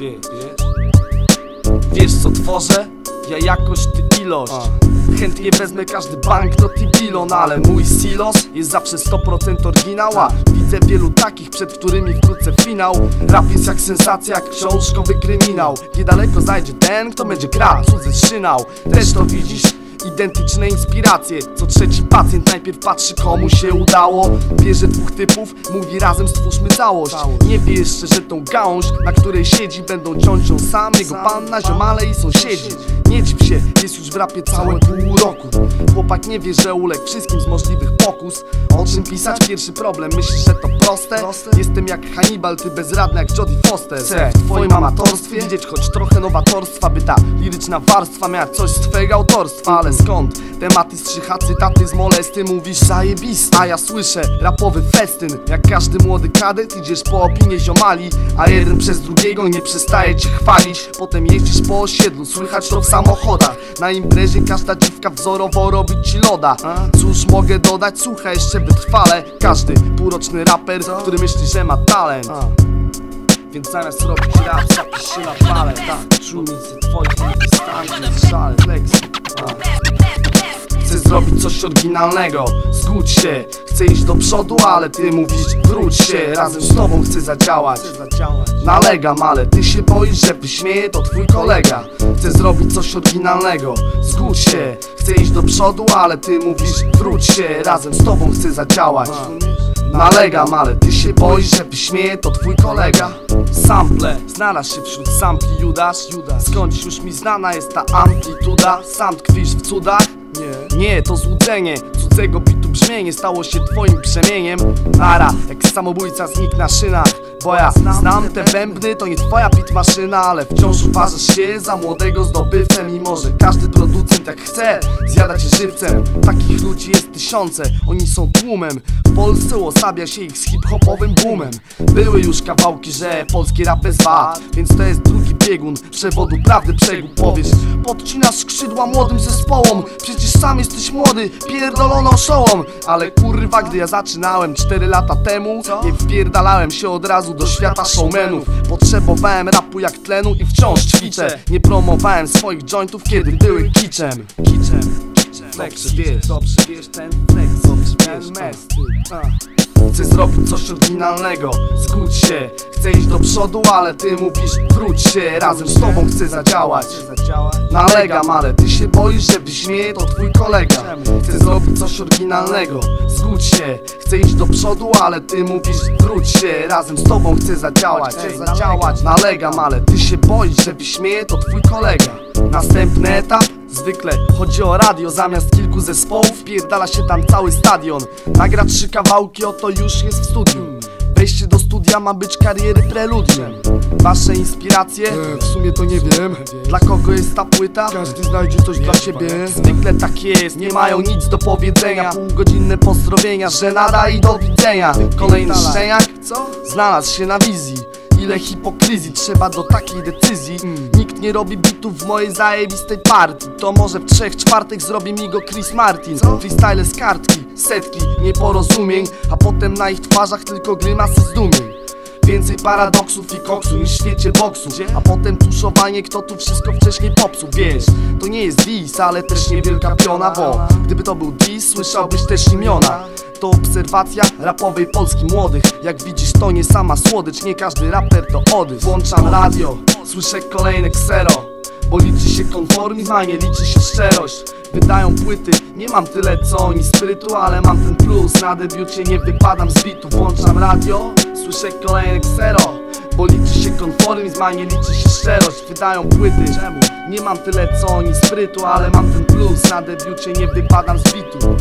Wie, wiesz? Wiesz co tworzę? Ja jakość, ty ilość. Chętnie wezmę każdy banknot i bilon Ale mój silos jest zawsze 100% oryginała Widzę wielu takich, przed którymi wkrótce finał. Rap jest jak sensacja, jak książkowy kryminał. Niedaleko zajdzie ten, kto będzie grał cudzy szynał Też to widzisz? Identyczne inspiracje. Co trzeci pacjent najpierw patrzy komu się udało. Bierze dwóch typów, mówi razem stwórzmy całość Nie wie jeszcze, że tą gałąź, na której siedzi Będą ciąć ją sam, jego panna, ziomale i sąsiedzi. Nie dziw się, jest już w rapie całe pół roku. Chłopak nie wie, że uległ wszystkim z możliwych pokus. O czym pisać? Pierwszy problem, myślisz, że to proste? Jestem jak Hannibal, ty bezradny jak Jodie Foster. Chcę w twoim amatorstwie widzieć choć trochę nowatorstwa By ta liryczna warstwa miała coś z twojego autorstwa. Ale skąd? Tematy strzycha, cytaty z molesty? Mówisz zajebiste, a ja słyszę rapowy festyn. Jak każdy młody kadet idziesz po opinię ziomali A jeden przez drugiego nie przestaje cię chwalić. Potem jeździsz po osiedlu, słychać to w samochodach. Na imprezie każda dziwka wzorowo robi ci loda. Cóż mogę dodać? Słuchaj jeszcze wytrwale. Każdy półroczny raper, który myśli, że ma talent. Więc zamiast robić rap, zapisz się na fale Tak, czumicy twoich wystąpień Szale, flex. Chcę zrobić coś oryginalnego. Zgódź się, chcę iść do przodu, ale ty mówisz wróć się Razem z tobą chcę zadziałać. Nalegam, ale ty się boisz, że wyśmieje to twój kolega. Chcę zrobić coś oryginalnego. Zgódź się, chcę iść do przodu, ale ty mówisz wróć się Razem z tobą chcę zadziałać. Nalegam, ale ty się boisz, że wyśmieje to twój kolega. Sample, znalazł się wśród sampli Judasz. Skądś już mi znana jest ta amplituda. Sam tkwisz w cudach? Nie, nie, to złudzenie. Cudzego bitu brzmienie stało się twoim brzemieniem. Ara, jak samobójca znikł na szynach Bo ja znam te bębny, to nie twoja pit maszyna Ale wciąż uważasz się za młodego zdobywcę Mimo, że każdy producent jak chce Zjada cię żywcem. Takich ludzi jest tysiące, oni są tłumem. W Polsce uosabia się ich z hip-hopowym boomem. Były już kawałki, że polski rap jest Więc to jest drugi biegun przewodu prawdy przegub Powiesz, podcinasz skrzydła młodym zespołom Przecież sam jesteś młody, pierdolono szołom Ale kurwa, gdy ja zaczynałem 4 lata temu Nie wpierdalałem się od razu do świata showmenów. Potrzebowałem rapu jak tlenu i wciąż ćwiczę. Nie promowałem swoich jointów, kiedy były kiczem. Kiczem. Flex, wiesz, dobrze wiesz ten flex, dobrze wiesz ten mes, Chcę zrobić coś oryginalnego, zgódź się Chcę iść do przodu, ale ty mówisz wróć się Razem z tobą chcę zadziałać. Nalegam, ale ty się boisz, że wyśmieje to twój kolega. Chcę zrobić coś oryginalnego, zgódź się. Chcę iść do przodu, ale ty mówisz wróć się Razem z tobą chcę zadziałać. Zadziałać. Nalegam, ale ty się boisz, że wyśmieje to twój kolega. Następny etap Zwykle chodzi o radio, zamiast kilku zespołów wpierdala się tam cały stadion. Nagra trzy kawałki, oto już jest w studiu Wejście do studia ma być kariery preludium Wasze inspiracje? E, w sumie to nie wiem. Dla kogo jest ta płyta? Każdy znajdzie coś dla siebie. Zwykle tak jest, nie mają nic do powiedzenia. Półgodzinne pozdrowienia, że nada i do widzenia. Kolejny szczeniak? Co? Znalazł się na wizji. Ile hipokryzji trzeba do takiej decyzji. Nikt nie robi bitów w mojej zajebistej partii. To może w trzech czwartych zrobi mi go Chris Martin. Freestyle z kartki, setki nieporozumień A potem na ich twarzach tylko grymasy zdumień paradoksów i koksu niż w świecie boksu. A potem tuszowanie, kto tu wszystko wcześniej popsuł Wiesz, to nie jest dis, ale też niewielka piona Bo gdyby to był dis, słyszałbyś też imiona. To obserwacja rapowej Polski młodych. Jak widzisz to nie sama słodycz, nie każdy raper to odys. Włączam radio, słyszę kolejne ksero Bo liczy się konformizm, a nie liczy się szczerość. Wydają płyty, nie mam tyle co oni sprytu Ale mam ten plus, na debiucie nie wypadam z bitu Włączam radio, słyszę kolejne ksero bo liczy się konformizm, a nie liczy się szczerość. Wydają płyty, czemu? Nie mam tyle co oni sprytu Ale mam ten plus, na debiucie nie wypadam z bitu